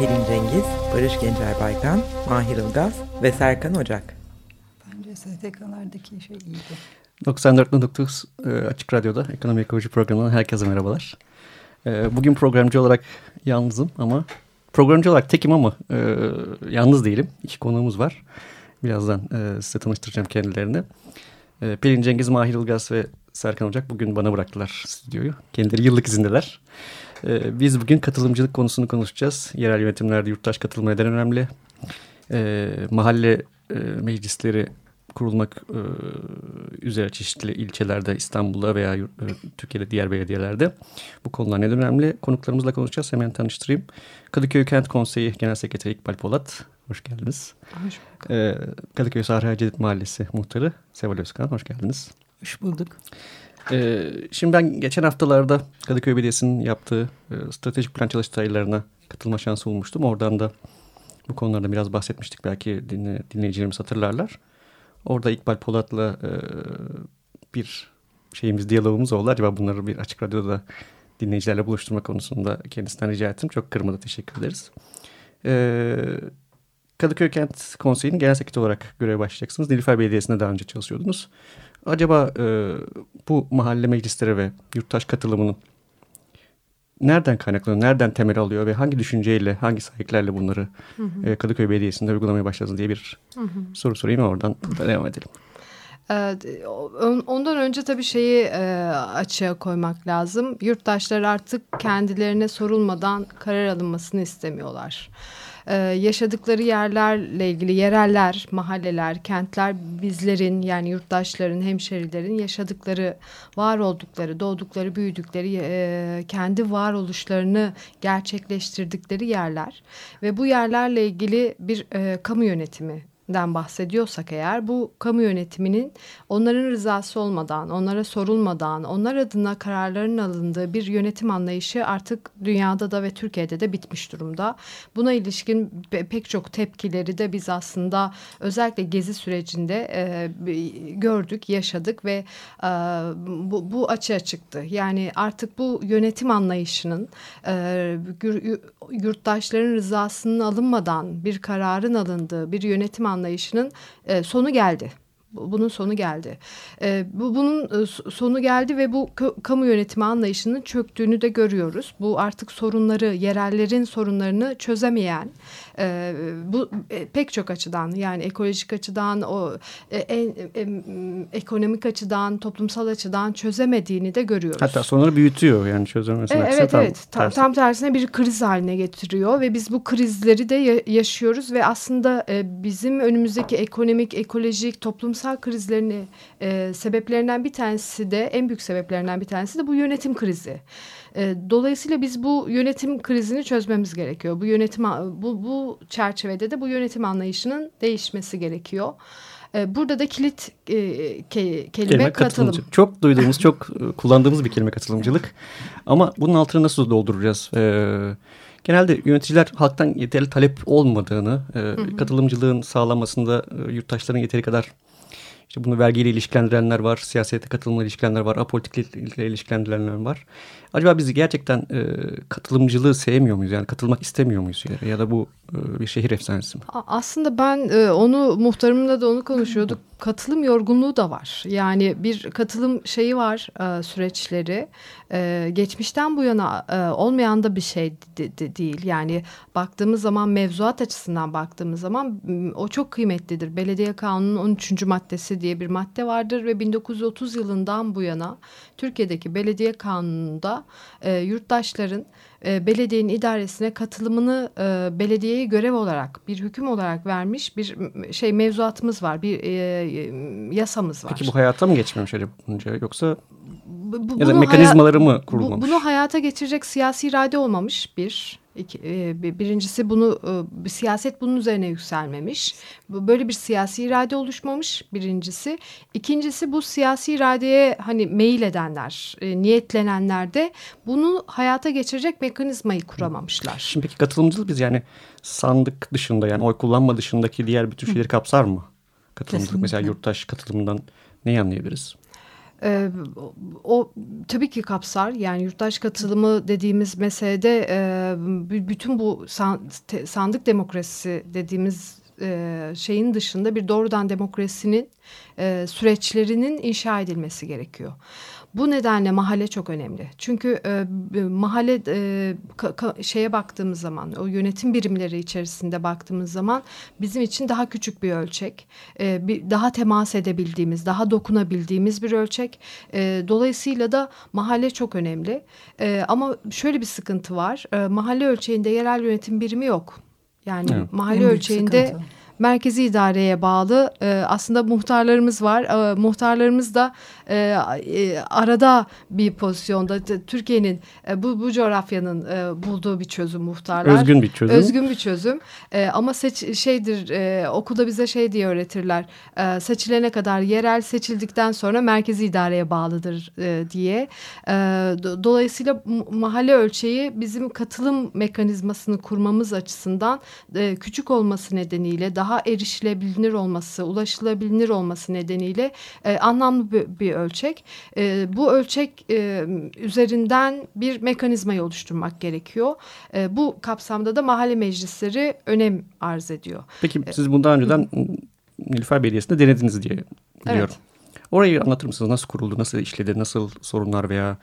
Pelin Cengiz, Barış Gencer Baykan, Mahir Ilgaz ve Serkan Ocak. Bence STK'lardaki şey iyiydi. 94.9 e, Açık Radyo'da Ekonomi Ekoloji programından herkese merhabalar. E, bugün programcı olarak yalnızım ama programcı olarak tekim ama e, yalnız değilim. İki konuğumuz var. Birazdan size tanıştıracağım kendilerini. Pelin Cengiz, Mahir Ilgaz ve Serkan Ocak bugün bana bıraktılar stüdyoyu. Kendileri yıllık izindeler. Ee, biz bugün katılımcılık konusunu konuşacağız. Yerel yönetimlerde yurttaş katılımı neden önemli? Ee, mahalle e, meclisleri kurulmak e, üzere çeşitli ilçelerde İstanbul'da veya e, Türkiye'de diğer belediyelerde bu konular neden önemli? Konuklarımızla konuşacağız. Hemen tanıştırayım. Kadıköy Kent Konseyi Genel Sekreteri İkbal Polat. Hoş geldiniz. Hoş bulduk. Ee, Kadıköy Sahra Cedid Mahallesi Muhtarı Seval Özkan. Hoş geldiniz. Hoş bulduk. Ee, şimdi ben geçen haftalarda Kadıköy Belediyesi'nin yaptığı e, stratejik plan çalıştaylarına katılma şansı olmuştum. Oradan da bu konularda biraz bahsetmiştik. Belki dinle, dinleyicilerimiz hatırlarlar. Orada İkbal Polat'la e, bir şeyimiz, diyalogumuz oldu. Acaba bunları bir açık radyoda dinleyicilerle buluşturma konusunda kendisinden rica ettim. Çok kırmadı. Teşekkür ederiz. Ee, Kadıköy Kent Konseyi'nin genel sekreteri olarak göreve başlayacaksınız. Nilüfer Belediyesi'nde daha önce çalışıyordunuz. Acaba e, bu mahalle meclisleri ve yurttaş katılımının nereden kaynaklanıyor, nereden temel alıyor ve hangi düşünceyle, hangi sahiplerle bunları hı hı. E, Kadıköy Belediyesi'nde uygulamaya başladınız diye bir hı hı. soru sorayım oradan devam edelim. Ondan önce tabii şeyi e, açığa koymak lazım. Yurttaşlar artık kendilerine sorulmadan karar alınmasını istemiyorlar e, yaşadıkları yerlerle ilgili yereller, mahalleler, kentler bizlerin yani yurttaşların, hemşerilerin yaşadıkları, var oldukları, doğdukları, büyüdükleri, e, kendi varoluşlarını gerçekleştirdikleri yerler ve bu yerlerle ilgili bir e, kamu yönetimi den bahsediyorsak eğer bu kamu yönetiminin onların rızası olmadan, onlara sorulmadan, onlar adına kararların alındığı bir yönetim anlayışı artık dünyada da ve Türkiye'de de bitmiş durumda. Buna ilişkin pek çok tepkileri de biz aslında özellikle gezi sürecinde e, gördük, yaşadık ve e, bu, bu açığa çıktı. Yani artık bu yönetim anlayışının e, yurttaşların rızasının alınmadan bir kararın alındığı bir yönetim anlayışı anlayışının e, sonu geldi. Bunun sonu geldi. E, bu bunun e, sonu geldi ve bu kamu yönetimi anlayışının çöktüğünü de görüyoruz. Bu artık sorunları, yerellerin sorunlarını çözemeyen, e, bu e, pek çok açıdan yani ekolojik açıdan, o e, en, e, ekonomik açıdan, toplumsal açıdan çözemediğini de görüyoruz. Hatta sonları büyütüyor yani çözemesine. E, evet tam, evet tam, tam tersine bir kriz haline getiriyor ve biz bu krizleri de yaşıyoruz ve aslında e, bizim önümüzdeki ekonomik, ekolojik, toplumsal krizlerini e, sebeplerinden bir tanesi de en büyük sebeplerinden bir tanesi de bu yönetim krizi. E, dolayısıyla biz bu yönetim krizini çözmemiz gerekiyor. Bu yönetim bu, bu çerçevede de bu yönetim anlayışının değişmesi gerekiyor. E, burada da kilit e, ke, kelime, kelime katılım. Çok duyduğumuz, çok e, kullandığımız bir kelime katılımcılık. Ama bunun altını nasıl dolduracağız? Ee, genelde yöneticiler halktan yeterli talep olmadığını, e, hı hı. katılımcılığın sağlanmasında e, yurttaşların yeteri kadar işte bunu vergiyle ilişkilendirenler var, siyasete katılımla ilişkilendirenler var, apolitikle ilişkilendirenler var. Acaba biz gerçekten e, katılımcılığı sevmiyor muyuz? Yani katılmak istemiyor muyuz? Ya da bu e, bir şehir efsanesi mi? Aslında ben e, onu muhtarımla da onu konuşuyorduk. Katılım yorgunluğu da var. Yani bir katılım şeyi var e, süreçleri. E, geçmişten bu yana e, olmayan da bir şey de, de değil. Yani baktığımız zaman mevzuat açısından baktığımız zaman o çok kıymetlidir. Belediye Kanunu'nun 13. maddesi diye bir madde vardır ve 1930 yılından bu yana Türkiye'deki belediye kanununda e, yurttaşların e, belediyenin idaresine katılımını e, belediyeye görev olarak bir hüküm olarak vermiş bir şey mevzuatımız var, bir e, yasamız var. Peki bu hayata mı geçmemiş acaba bunca yoksa bu, ya da mekanizmaları mı kurulmamış? Bu, bunu hayata geçirecek siyasi irade olmamış bir. E, bir- birincisi bunu e, siyaset bunun üzerine yükselmemiş. Böyle bir siyasi irade oluşmamış birincisi. İkincisi bu siyasi iradeye hani meyil edenler, e, niyetlenenler de bunu hayata geçirecek mekanizmayı kuramamışlar. Şimdi peki katılımcılık biz yani sandık dışında yani oy kullanma dışındaki diğer bütün şeyleri kapsar mı? Katılımcılık Kesinlikle. mesela yurttaş katılımından neyi anlayabiliriz? Ee, o, tabii ki kapsar. Yani yurttaş katılımı dediğimiz meselede e, bütün bu sandık demokrasisi dediğimiz e, şeyin dışında bir doğrudan demokrasinin e, süreçlerinin inşa edilmesi gerekiyor. Bu nedenle mahalle çok önemli. Çünkü e, mahalle e, ka- ka- şeye baktığımız zaman, o yönetim birimleri içerisinde baktığımız zaman bizim için daha küçük bir ölçek, e, bir, daha temas edebildiğimiz, daha dokunabildiğimiz bir ölçek. E, dolayısıyla da mahalle çok önemli. E, ama şöyle bir sıkıntı var, e, mahalle ölçeğinde yerel yönetim birimi yok. Yani Evet. mahalle ölçeğinde sıkıntı. Merkezi idareye bağlı e, aslında muhtarlarımız var. E, muhtarlarımız da e, e, arada bir pozisyonda Türkiye'nin e, bu, bu coğrafyanın e, bulduğu bir çözüm muhtarlar. Özgün bir çözüm. Özgün bir çözüm. E, ama seç, şeydir e, okulda bize şey diye öğretirler. E, seçilene kadar yerel seçildikten sonra merkezi idareye bağlıdır e, diye. E, do- dolayısıyla mahalle ölçeği bizim katılım mekanizmasını kurmamız açısından e, küçük olması nedeniyle daha erişilebilir olması, ulaşılabilir olması nedeniyle e, anlamlı bir, bir ölçek. E, bu ölçek e, üzerinden bir mekanizmayı oluşturmak gerekiyor. E, bu kapsamda da mahalle meclisleri önem arz ediyor. Peki siz bundan önceden Nilüfer Belediyesi'nde denediniz diye biliyorum. Orayı anlatır mısınız? Nasıl kuruldu, nasıl işledi, nasıl sorunlar veya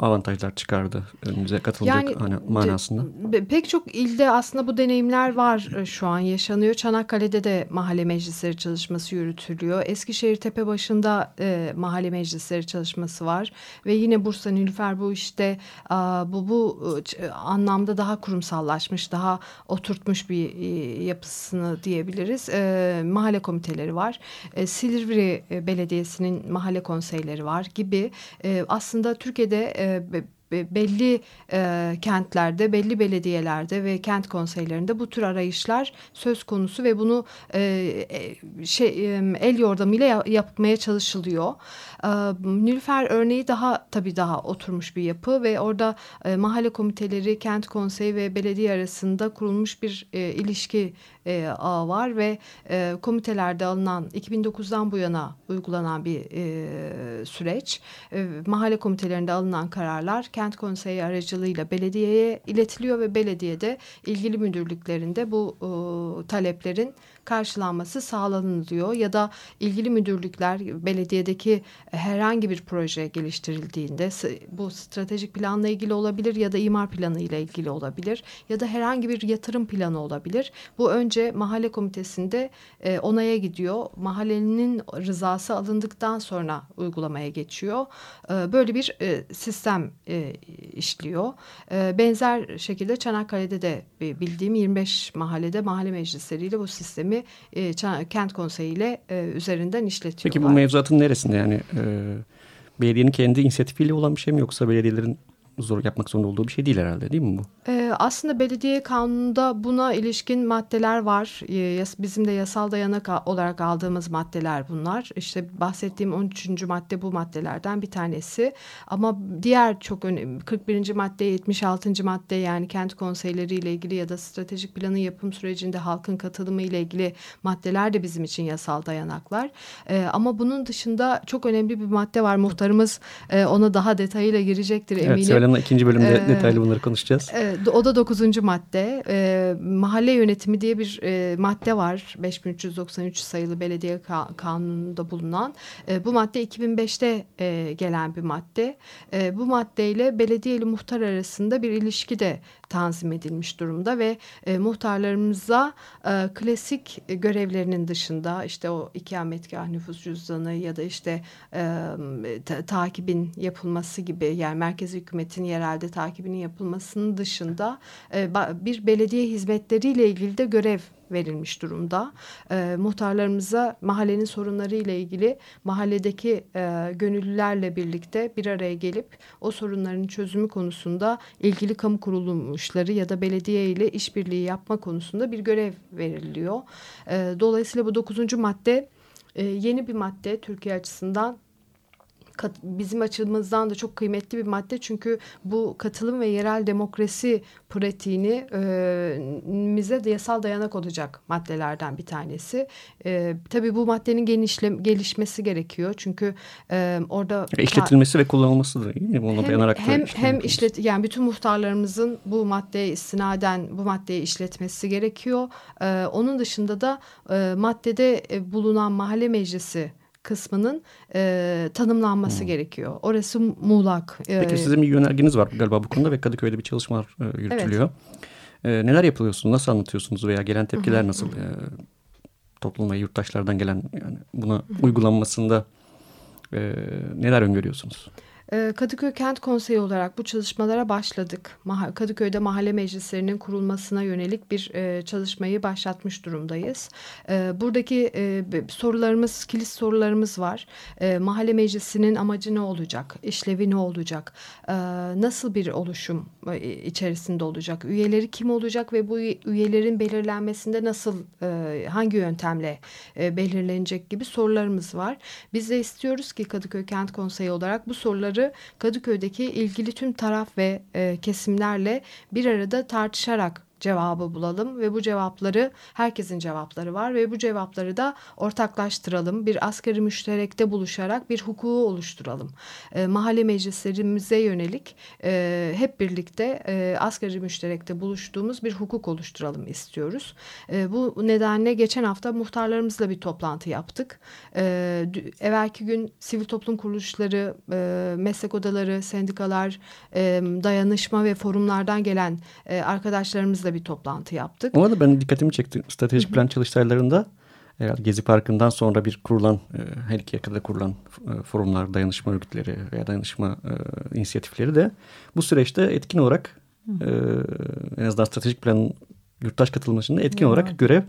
avantajlar çıkardı önümüze katılımcılık Yani, hani manasında? Pe- Pek çok ilde aslında bu deneyimler var e, şu an yaşanıyor. Çanakkale'de de mahalle meclisleri çalışması yürütülüyor. Eskişehir Tepebaşı'nda e, mahalle meclisleri çalışması var. Ve yine Bursa Nilüfer bu işte a, bu bu e, ç- anlamda daha kurumsallaşmış, daha oturtmuş bir e, yapısını diyebiliriz. E, mahalle komiteleri var. E, Silivri e, Belediyesi'nin mahalle konseyleri var gibi. E, aslında Türkiye'de e, be- be- belli e, kentlerde, belli belediyelerde ve kent konseylerinde bu tür arayışlar söz konusu ve bunu e, şey el yordamıyla ya- yapmaya çalışılıyor. E, örneği daha tabii daha oturmuş bir yapı ve orada mahalle komiteleri, kent konseyi ve belediye arasında kurulmuş bir ilişki e, ağı var ve e, komitelerde alınan 2009'dan bu yana uygulanan bir e, süreç. E, mahalle komitelerinde alınan kararlar kent konseyi aracılığıyla belediyeye iletiliyor ve belediyede ilgili müdürlüklerinde bu e, taleplerin karşılanması sağlanılıyor ya da ilgili müdürlükler belediyedeki herhangi bir proje geliştirildiğinde bu stratejik planla ilgili olabilir ya da imar planı ile ilgili olabilir ya da herhangi bir yatırım planı olabilir. Bu önce mahalle komitesinde e, onaya gidiyor. Mahallenin rızası alındıktan sonra uygulamaya geçiyor. E, böyle bir e, sistem e, işliyor. E, benzer şekilde Çanakkale'de de bi- bildiğim 25 mahallede mahalle meclisleriyle bu sistemi e, Çan- kent konseyiyle e, üzerinden işletiyorlar. Peki bu mevzuatın neresinde yani e, belediyenin kendi inisiyatifiyle olan bir şey mi yoksa belediyelerin zor yapmak zorunda olduğu bir şey değil herhalde değil mi bu? Ee, aslında belediye kanununda buna ilişkin maddeler var. Ee, Bizim de yasal dayanak olarak aldığımız maddeler bunlar. İşte bahsettiğim 13. madde bu maddelerden bir tanesi. Ama diğer çok önemli 41. madde, 76. madde yani kent konseyleri ile ilgili ya da stratejik planın yapım sürecinde halkın katılımı ile ilgili maddeler de bizim için yasal dayanaklar. Ee, ama bunun dışında çok önemli bir madde var. Muhtarımız e, ona daha detayıyla girecektir eminim. Evet Hanım'la ikinci bölümde Ee, detaylı bunları konuşacağız. Evet, o da dokuzuncu madde. Ee, mahalle yönetimi diye bir e, madde var. 5393 sayılı belediye ka- kanununda bulunan. E, bu madde 2005'te e, gelen bir madde. E, bu maddeyle belediye ile muhtar arasında bir ilişki de tanzim edilmiş durumda ve e, muhtarlarımıza e, klasik görevlerinin dışında işte o ikametgah nüfus cüzdanı ya da işte e, ta- takibin yapılması gibi yani merkezi hükümetin hizmetin yerelde takibinin yapılmasının dışında e, bir belediye hizmetleriyle ilgili de görev verilmiş durumda. E, muhtarlarımıza mahallenin sorunları ile ilgili mahalledeki e, gönüllülerle birlikte bir araya gelip o sorunların çözümü konusunda ilgili kamu kuruluşları ya da belediye ile işbirliği yapma konusunda bir görev veriliyor. E, dolayısıyla bu dokuzuncu madde e, yeni bir madde Türkiye açısından bizim açımızdan da çok kıymetli bir madde. Çünkü bu katılım ve yerel demokrasi pratiğini e, bize de yasal dayanak olacak maddelerden bir tanesi. E, tabii bu maddenin genişle, gelişmesi gerekiyor. Çünkü e, orada... işletilmesi ve kullanılması da değil mi? Ona hem, dayanarak hem, hem işlet, yani bütün muhtarlarımızın bu maddeye istinaden bu maddeyi işletmesi gerekiyor. E, onun dışında da e, maddede bulunan mahalle meclisi kısmının e, tanımlanması hmm. gerekiyor. Orası muğlak. E, Peki sizin bir yönergeniz var galiba bu konuda ve Kadıköy'de bir çalışmalar e, yürütülüyor. Evet. E, neler yapıyorsunuz? Nasıl anlatıyorsunuz veya gelen tepkiler nasıl? E, toplum ve yurttaşlardan gelen yani buna uygulanmasında e, neler öngörüyorsunuz? Ee, Kadıköy Kent Konseyi olarak bu çalışmalara başladık. Kadıköy'de mahalle meclislerinin kurulmasına yönelik bir e, çalışmayı başlatmış durumdayız. Ee, buradaki e, sorularımız, kilit sorularımız var. Ee, mahalle meclisinin amacı ne olacak? İşlevi ne olacak? Nasıl bir oluşum e, içerisinde olacak? Üyeleri kim olacak ve bu üyelerin belirlenmesinde nasıl, hangi yöntemle belirlenecek gibi sorularımız var. Biz de istiyoruz ki Kadıköy Kent Konseyi olarak bu soruları soruları Kadıköy'deki ilgili tüm taraf ve e, kesimlerle bir arada tartışarak cevabı bulalım ve bu cevapları herkesin cevapları var ve bu cevapları da ortaklaştıralım. Bir asgari müşterekte buluşarak bir hukuku oluşturalım. E, mahalle meclislerimize yönelik e, hep birlikte e, asgari müşterekte buluştuğumuz bir hukuk oluşturalım istiyoruz. E, bu nedenle geçen hafta muhtarlarımızla bir toplantı yaptık. E, evvelki gün sivil toplum kuruluşları, e, meslek odaları, sendikalar, e, dayanışma ve forumlardan gelen e, arkadaşlarımızla da bir toplantı yaptık. Ona da ben dikkatimi çekti. Stratejik plan çalıştaylarında herhalde Gezi Parkı'ndan sonra bir kurulan, e, her iki yakada kurulan e, forumlar, dayanışma örgütleri veya dayanışma e, inisiyatifleri de bu süreçte etkin olarak en azından stratejik planın yurttaş katılmasında etkin olarak görev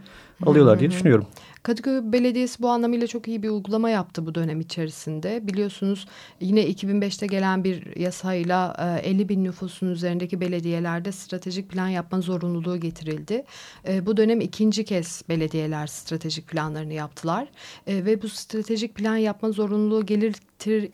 alıyorlar diye düşünüyorum. Kadıköy Belediyesi bu anlamıyla çok iyi bir uygulama yaptı bu dönem içerisinde. Biliyorsunuz yine 2005'te gelen bir yasayla 50 e, bin nüfusun üzerindeki belediyelerde stratejik plan yapma zorunluluğu getirildi. E, bu dönem ikinci kez belediyeler stratejik planlarını yaptılar. E, ve bu stratejik plan yapma zorunluluğu gelir,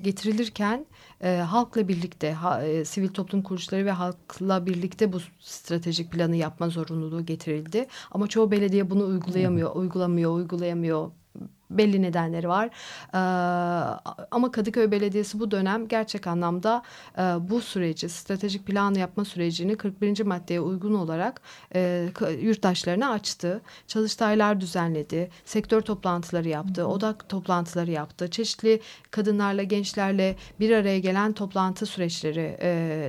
getirilirken halkla birlikte ha, sivil toplum kuruluşları ve halkla birlikte bu stratejik planı yapma zorunluluğu getirildi. Ama çoğu belediye bunu uygulayamıyor, uygulamıyor, uygulayamıyor belli nedenleri var. Ee, ama Kadıköy Belediyesi bu dönem gerçek anlamda e, bu süreci, stratejik plan yapma sürecini 41. maddeye uygun olarak e, yurttaşlarına açtı. Çalıştaylar düzenledi, sektör toplantıları yaptı, hı odak toplantıları yaptı. Çeşitli kadınlarla, gençlerle bir araya gelen toplantı süreçleri e,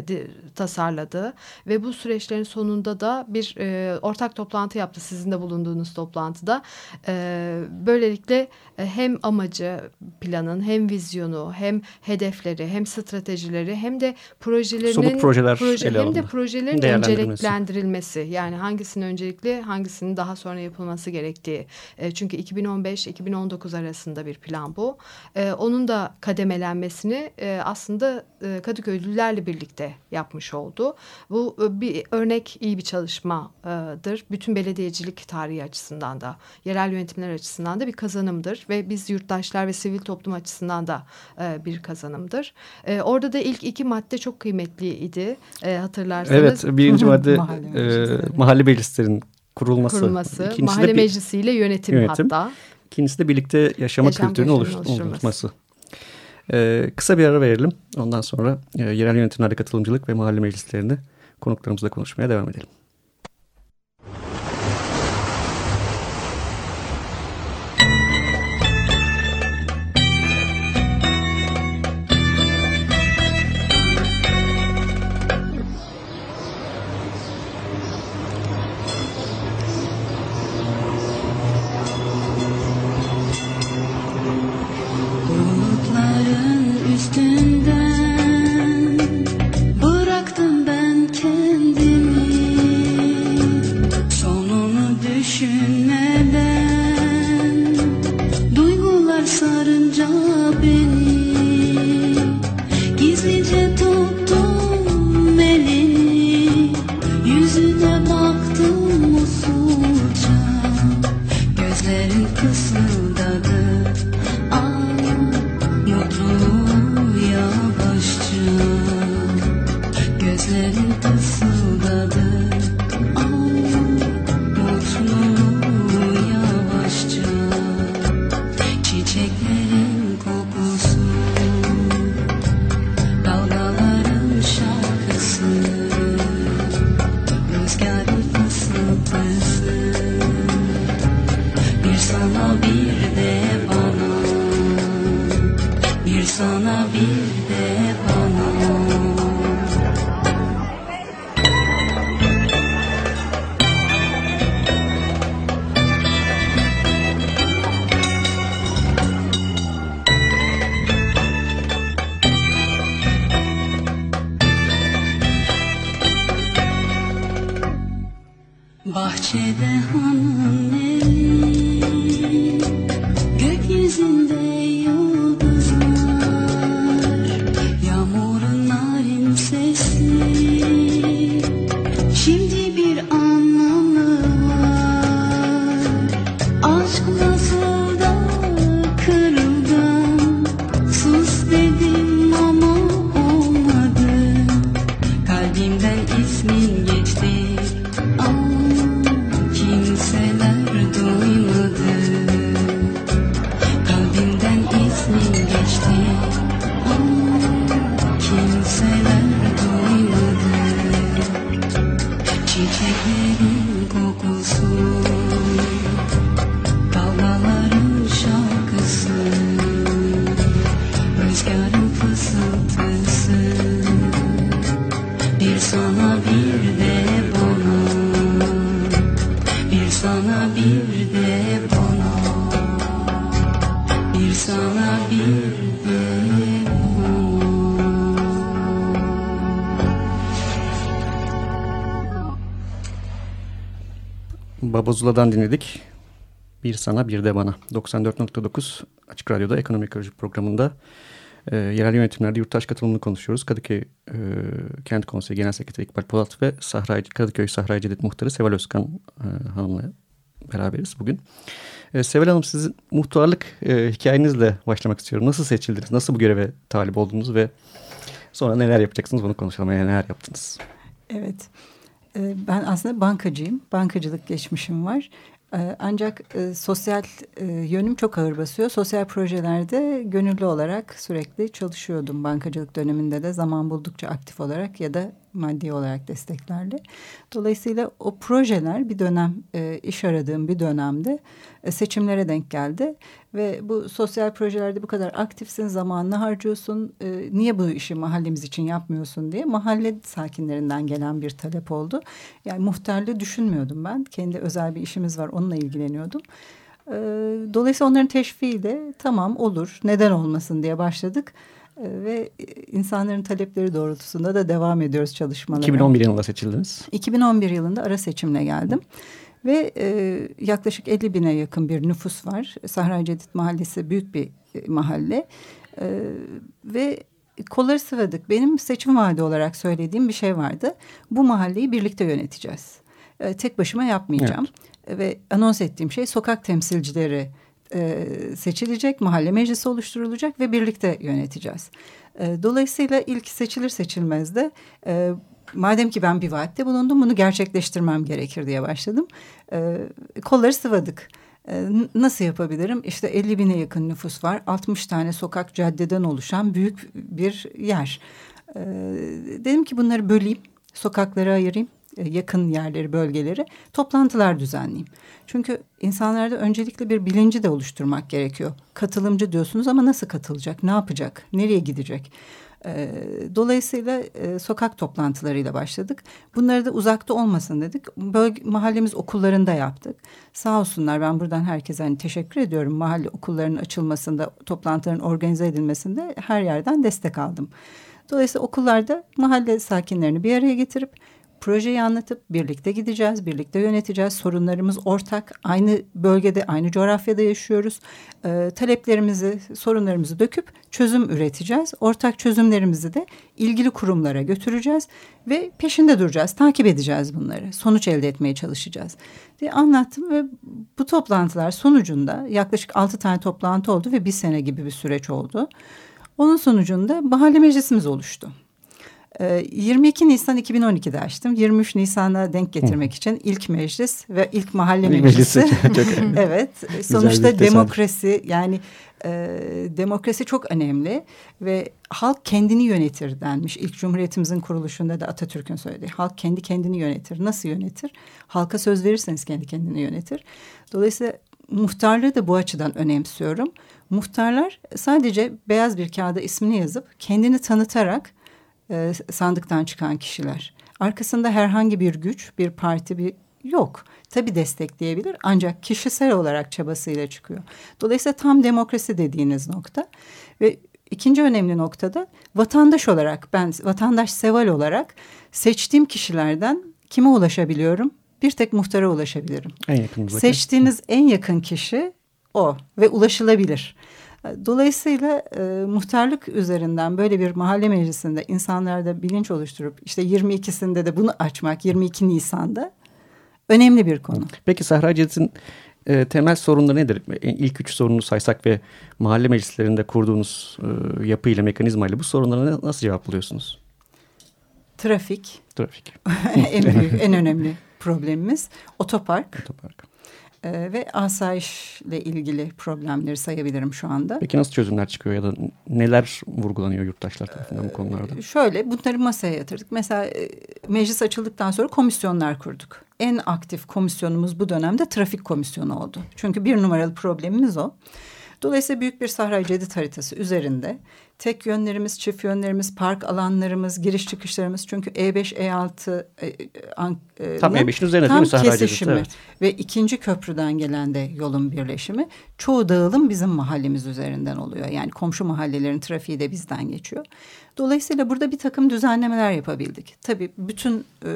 de, tasarladı. Ve bu süreçlerin sonunda da bir e, ortak toplantı yaptı sizin de bulunduğunuz toplantıda. E, böylelikle hem amacı planın hem vizyonu hem hedefleri hem stratejileri hem de projelerinin Somut projeler proje, hem de projelerin önceliklendirilmesi. Yani hangisinin öncelikli hangisinin daha sonra yapılması gerektiği. E, çünkü 2015-2019 arasında bir plan bu. E, onun da kademelenmesini aslında Kadıköylülerle birlikte yapmış oldu. Bu bir örnek iyi bir çalışmadır. Bütün belediyecilik tarihi açısından da yerel yönetimler açısından da bir kazanım kazanımdır ve biz yurttaşlar ve sivil toplum açısından da e, bir kazanımdır. E, orada da ilk iki madde çok kıymetliydi e, hatırlarsanız. Evet birinci madde mahalle, e, mahalle meclislerin kurulması. kurulması mahalle bir, meclisiyle yönetim, yönetim hatta. İkincisi de birlikte yaşama Yaşam kültürünün oluş, oluşması. Ee, kısa bir ara verelim. Ondan sonra e, yerel yönetimlerde katılımcılık ve mahalle meclislerini konuklarımızla konuşmaya devam edelim. into Babazula'dan dinledik. Bir sana bir de bana. 94.9 Açık Radyo'da Ekonomi Ekoloji programında e, yerel yönetimlerde yurttaş katılımını konuşuyoruz. Kadıköy e, Kent Konseyi Genel Sekreteri İkbal Polat ve Sahra, Kadıköy Sahra Cedid Muhtarı Seval Özkan e, Hanım'la beraberiz bugün. E, Seval Hanım sizin muhtarlık e, hikayenizle başlamak istiyorum. Nasıl seçildiniz? Nasıl bu göreve talip oldunuz ve sonra neler yapacaksınız bunu konuşalım. Yani neler yaptınız? Evet. Ee, Ben aslında bankacıyım. Bankacılık geçmişim var. Ee, Ancak e, sosyal e, yönüm çok ağır basıyor. Sosyal projelerde gönüllü olarak sürekli çalışıyordum. Bankacılık döneminde de zaman buldukça aktif olarak ya da maddi olarak desteklerle. Dolayısıyla o projeler bir dönem e, iş aradığım bir dönemde e, seçimlere denk geldi. Ve bu sosyal projelerde bu kadar aktifsin, zamanını harcıyorsun. e, niye bu işi mahallemiz için yapmıyorsun diye mahalle sakinlerinden gelen bir talep oldu. Yani muhtarlığı düşünmüyordum ben. Kendi özel bir işimiz var, onunla ilgileniyordum. E, dolayısıyla onların teşviğiyle tamam olur, neden olmasın diye başladık. E, ve insanların talepleri doğrultusunda da devam ediyoruz çalışmalara. 2011 yılında seçildiniz. 2011 yılında ara seçimle geldim. Ve e, yaklaşık 50 bine yakın bir nüfus var. Sahra Cedid Mahallesi büyük bir e, mahalle. E, ve kolları sıvadık. Benim seçim vaadi olarak söylediğim bir şey vardı. Bu mahalleyi birlikte yöneteceğiz. E, tek başıma yapmayacağım. Ve anons ettiğim şey sokak temsilcileri e, seçilecek, mahalle meclisi oluşturulacak ve birlikte yöneteceğiz. E, dolayısıyla ilk seçilir seçilmez de e, madem ki ben bir vaatte bulundum bunu gerçekleştirmem gerekir diye başladım. E, kolları sıvadık. E, nasıl yapabilirim? İşte 50 bine yakın nüfus var. 60 tane sokak caddeden oluşan büyük bir yer. E, dedim ki bunları böleyim, sokaklara ayırayım yakın yerleri, bölgeleri toplantılar düzenleyeyim. Çünkü insanlarda öncelikle bir bilinci de oluşturmak gerekiyor. Katılımcı diyorsunuz ama nasıl katılacak, ne yapacak, nereye gidecek? E, Dolayısıyla e, sokak toplantılarıyla başladık. Bunları da uzakta olmasın dedik. Bölge, mahallemiz okullarında yaptık. Sağ olsunlar ben buradan herkese hani teşekkür ediyorum. Mahalle okullarının açılmasında, toplantıların organize edilmesinde her yerden destek aldım. Dolayısıyla okullarda mahalle sakinlerini bir araya getirip projeyi anlatıp birlikte gideceğiz, birlikte yöneteceğiz. Sorunlarımız ortak, aynı bölgede, aynı coğrafyada yaşıyoruz. Ee, taleplerimizi, sorunlarımızı döküp çözüm üreteceğiz. Ortak çözümlerimizi de ilgili kurumlara götüreceğiz ve peşinde duracağız, takip edeceğiz bunları. Sonuç elde etmeye çalışacağız diye anlattım ve bu toplantılar sonucunda yaklaşık altı tane toplantı oldu ve bir sene gibi bir süreç oldu. Onun sonucunda mahalle meclisimiz oluştu. Ee, 22 Nisan 2012'de açtım. 23 Nisan'a denk getirmek için ilk meclis ve ilk mahalle İlk meclisi. meclisi. Çok evet. Sonuçta demokrasi yani e, demokrasi çok önemli ve halk kendini yönetir denmiş. İlk Cumhuriyetimizin kuruluşunda da Atatürk'ün söylediği. Halk kendi kendini yönetir. Nasıl yönetir? Halka söz verirseniz kendi kendini yönetir. Dolayısıyla muhtarlığı da bu açıdan önemsiyorum. Muhtarlar sadece beyaz bir kağıda ismini yazıp kendini tanıtarak e, sandıktan çıkan kişiler. Arkasında herhangi bir güç, bir parti, bir yok. Tabi destekleyebilir ancak kişisel olarak çabasıyla çıkıyor. Dolayısıyla tam demokrasi dediğiniz nokta ve ikinci önemli noktada vatandaş olarak ben vatandaş seval olarak seçtiğim kişilerden kime ulaşabiliyorum? Bir tek muhtara ulaşabilirim. En yakınımızdaki. Seçtiğiniz en yakın kişi o ve ulaşılabilir. Dolayısıyla e, muhtarlık üzerinden böyle bir mahalle meclisinde insanlarda bilinç oluşturup işte 22'sinde de bunu açmak 22 Nisan'da önemli bir konu. Peki Sahra Cedid'in e, temel sorunları nedir? E, İlk üç sorunu saysak ve mahalle meclislerinde kurduğunuz e, yapıyla, mekanizmayla bu sorunlara nasıl cevap buluyorsunuz? Trafik Trafik, en büyük, en önemli problemimiz. Otopark otopark. E, ve asayişle ilgili problemleri sayabilirim şu anda. Peki nasıl çözümler çıkıyor ya da neler vurgulanıyor yurttaşlar tarafından bu konularda? Şöyle bunları masaya yatırdık. Mesela e, meclis açıldıktan sonra komisyonlar kurduk. En aktif komisyonumuz bu dönemde trafik komisyonu oldu. Çünkü bir numaralı problemimiz o. Dolayısıyla büyük bir Sahra Cedid haritası üzerinde tek yönlerimiz, çift yönlerimiz, park alanlarımız, giriş çıkışlarımız. Çünkü E5, E6 e, e, e, Tam nın E5'in üzerine değil tam mi Sahra Cedid? kesişimi Evet. ve ikinci köprüden gelen de yolun birleşimi. Çoğu dağılım bizim mahallemiz üzerinden oluyor. Yani komşu mahallelerin trafiği de bizden geçiyor. Dolayısıyla burada bir takım düzenlemeler yapabildik. Tabii bütün e,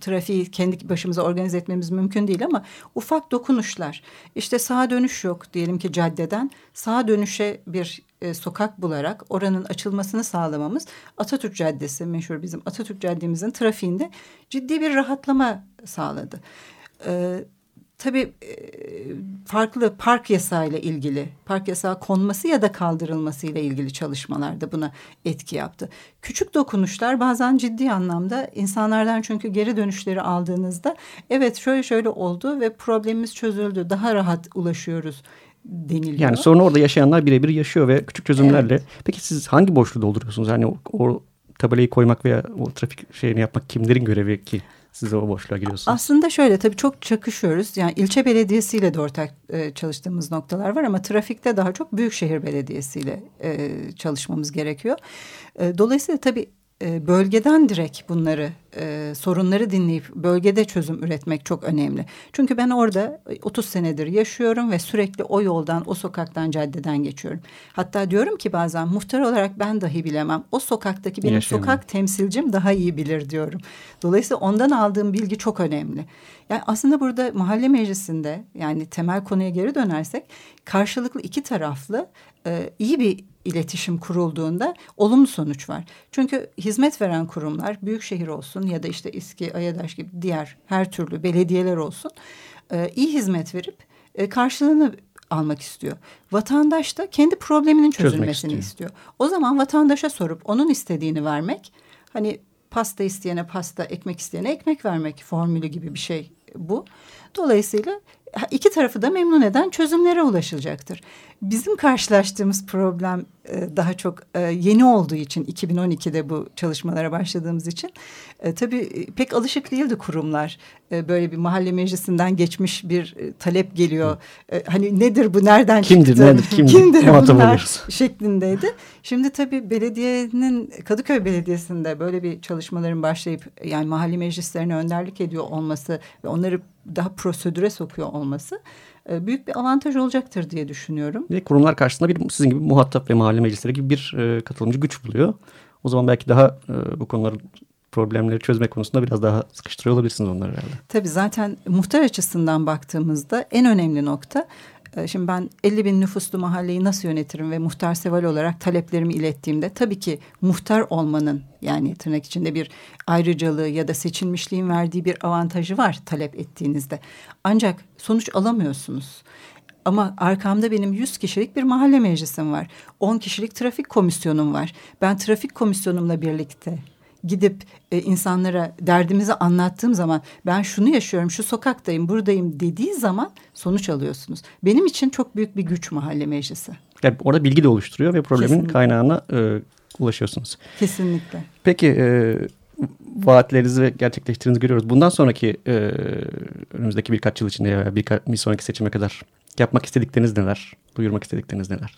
trafiği kendi başımıza organize etmemiz mümkün değil ama ufak dokunuşlar. İşte sağa dönüş yok diyelim ki caddeden sağa dönüşe bir e, sokak bularak oranın açılmasını sağlamamız Atatürk Caddesi meşhur bizim Atatürk Caddemizin trafiğinde ciddi bir rahatlama sağladı. E, tabii e, farklı park yasağıyla ilgili, park yasağı konması ya da kaldırılması ile ilgili çalışmalar da buna etki yaptı. Küçük dokunuşlar bazen ciddi anlamda insanlardan çünkü geri dönüşleri aldığınızda evet şöyle şöyle oldu ve problemimiz çözüldü, daha rahat ulaşıyoruz deniliyor. Yani sorunu orada yaşayanlar birebir yaşıyor ve küçük çözümlerle. Peki siz hangi boşluğu dolduruyorsunuz? Yani o, o tabelayı koymak veya o trafik şeyini yapmak kimlerin görevi ki siz o boşluğa giriyorsunuz? Aslında şöyle tabii çok çakışıyoruz. Yani ilçe belediyesiyle de ortak e, çalıştığımız noktalar var ama trafikte daha çok büyükşehir belediyesiyle e, çalışmamız gerekiyor. E, dolayısıyla tabii e, bölgeden direkt bunları e, sorunları dinleyip bölgede çözüm üretmek çok önemli. Çünkü ben orada 30 senedir yaşıyorum ve sürekli o yoldan, o sokaktan, caddeden geçiyorum. Hatta diyorum ki bazen muhtar olarak ben dahi bilemem. O sokaktaki benim Yaşayamam. sokak temsilcim daha iyi bilir diyorum. Dolayısıyla ondan aldığım bilgi çok önemli. Yani aslında burada mahalle meclisinde yani temel konuya geri dönersek karşılıklı iki taraflı e, iyi bir iletişim kurulduğunda olumlu sonuç var. Çünkü hizmet veren kurumlar büyükşehir olsun ya da işte İSKİ, AYADAŞ gibi diğer her türlü belediyeler olsun e, iyi hizmet verip e, karşılığını almak istiyor. Vatandaş da kendi probleminin çözülmesini istiyor. istiyor. O zaman vatandaşa sorup onun istediğini vermek hani pasta isteyene pasta, ekmek isteyene ekmek vermek formülü gibi bir şey bu. Dolayısıyla iki tarafı da memnun eden çözümlere ulaşılacaktır. Bizim karşılaştığımız problem e, daha çok e, yeni olduğu için 2012'de bu çalışmalara başladığımız için e, tabii pek alışık değildi kurumlar. Böyle bir mahalle meclisinden geçmiş bir talep geliyor. Hani nedir bu nereden Kimdir, çıktı? nedir, kimdir? Muhatap bunlar oluyoruz. şeklindeydi. Şimdi tabii belediyenin Kadıköy Belediyesi'nde böyle bir çalışmaların başlayıp yani mahalle meclislerine önderlik ediyor olması ve onları daha prosedüre sokuyor olması e, büyük bir avantaj olacaktır diye düşünüyorum. Ve kurumlar karşısında bir sizin gibi muhatap ve mahalle meclisleri gibi bir e, katılımcı güç buluyor. O zaman belki daha e, bu konuların problemleri çözme konusunda biraz daha sıkıştırıyor olabilirsiniz onları herhalde. Tabii zaten muhtar açısından baktığımızda en önemli nokta Şimdi ben 50 bin nüfuslu mahalleyi nasıl yönetirim ve muhtar seval olarak taleplerimi ilettiğimde tabii ki muhtar olmanın yani tırnak içinde bir ayrıcalığı ya da seçilmişliğin verdiği bir avantajı var talep ettiğinizde. Ancak sonuç alamıyorsunuz. Ama arkamda benim 100 kişilik bir mahalle meclisim var. 10 kişilik trafik komisyonum var. Ben trafik komisyonumla birlikte gidip e, insanlara derdimizi anlattığım zaman ben şunu yaşıyorum, şu sokaktayım, buradayım dediği zaman sonuç alıyorsunuz. Benim için çok büyük bir güç mahalle meclisi. Yani orada bilgi de oluşturuyor ve problemin Kesinlikle. kaynağına e, ulaşıyorsunuz. Kesinlikle. Peki e, vaatlerinizi gerçekleştirdiğinizi görüyoruz. Bundan sonraki e, önümüzdeki birkaç yıl içinde veya birkaç, bir sonraki seçime kadar yapmak istedikleriniz neler? Duyurmak istedikleriniz neler?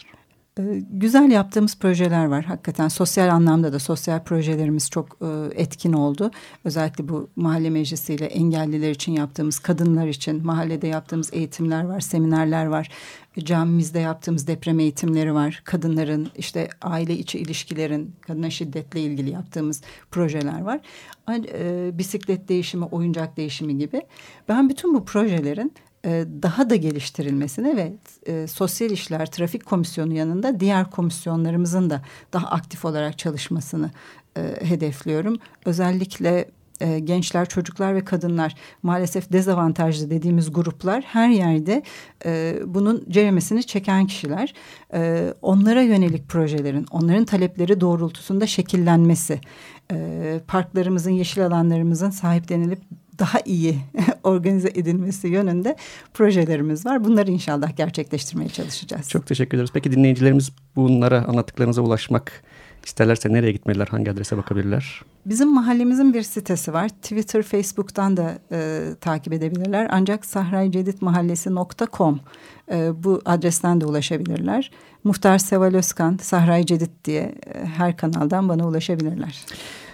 Ee, güzel yaptığımız projeler var hakikaten sosyal anlamda da sosyal projelerimiz çok e, etkin oldu. Özellikle bu mahalle meclisiyle engelliler için yaptığımız kadınlar için mahallede yaptığımız eğitimler var, seminerler var. Camimizde yaptığımız deprem eğitimleri var. Kadınların işte aile içi ilişkilerin kadına şiddetle ilgili yaptığımız projeler var. E, bisiklet değişimi, oyuncak değişimi gibi. Ben bütün bu projelerin daha da geliştirilmesini ve e, sosyal işler trafik komisyonu yanında diğer komisyonlarımızın da daha aktif olarak çalışmasını e, hedefliyorum. Özellikle e, gençler, çocuklar ve kadınlar maalesef dezavantajlı dediğimiz gruplar her yerde e, bunun ceremesini çeken kişiler. E, onlara yönelik projelerin, onların talepleri doğrultusunda şekillenmesi, e, parklarımızın, yeşil alanlarımızın sahiplenilip daha iyi organize edilmesi yönünde projelerimiz var. Bunları inşallah gerçekleştirmeye çalışacağız. Çok teşekkür ederiz. Peki dinleyicilerimiz bunlara anlattıklarınıza ulaşmak isterlerse nereye gitmeliler? Hangi adrese bakabilirler? Bizim mahallemizin bir sitesi var. Twitter, Facebook'tan da e, takip edebilirler. Ancak sahrayceditmahallesi.com e, bu adresten de ulaşabilirler. Muhtar Seval Özkan, Sahray Cedit diye e, her kanaldan bana ulaşabilirler.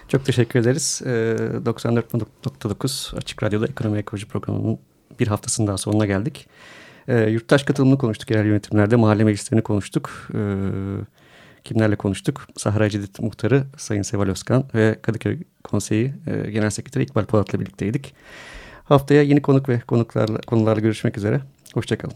Çok teşekkür ederiz. E, 94.9 Açık Radyo'da Ekonomi Ekoloji Programı'nın bir haftasının daha sonuna geldik. E, yurttaş katılımını konuştuk yerel yönetimlerde, mahalle meclislerini konuştuk. E, kimlerle konuştuk? Sahra Cedid Muhtarı Sayın Seval Özkan ve Kadıköy Konseyi e, Genel Sekreteri İkbal Polat'la birlikteydik. Haftaya yeni konuk ve konuklarla konularla görüşmek üzere. Hoşçakalın.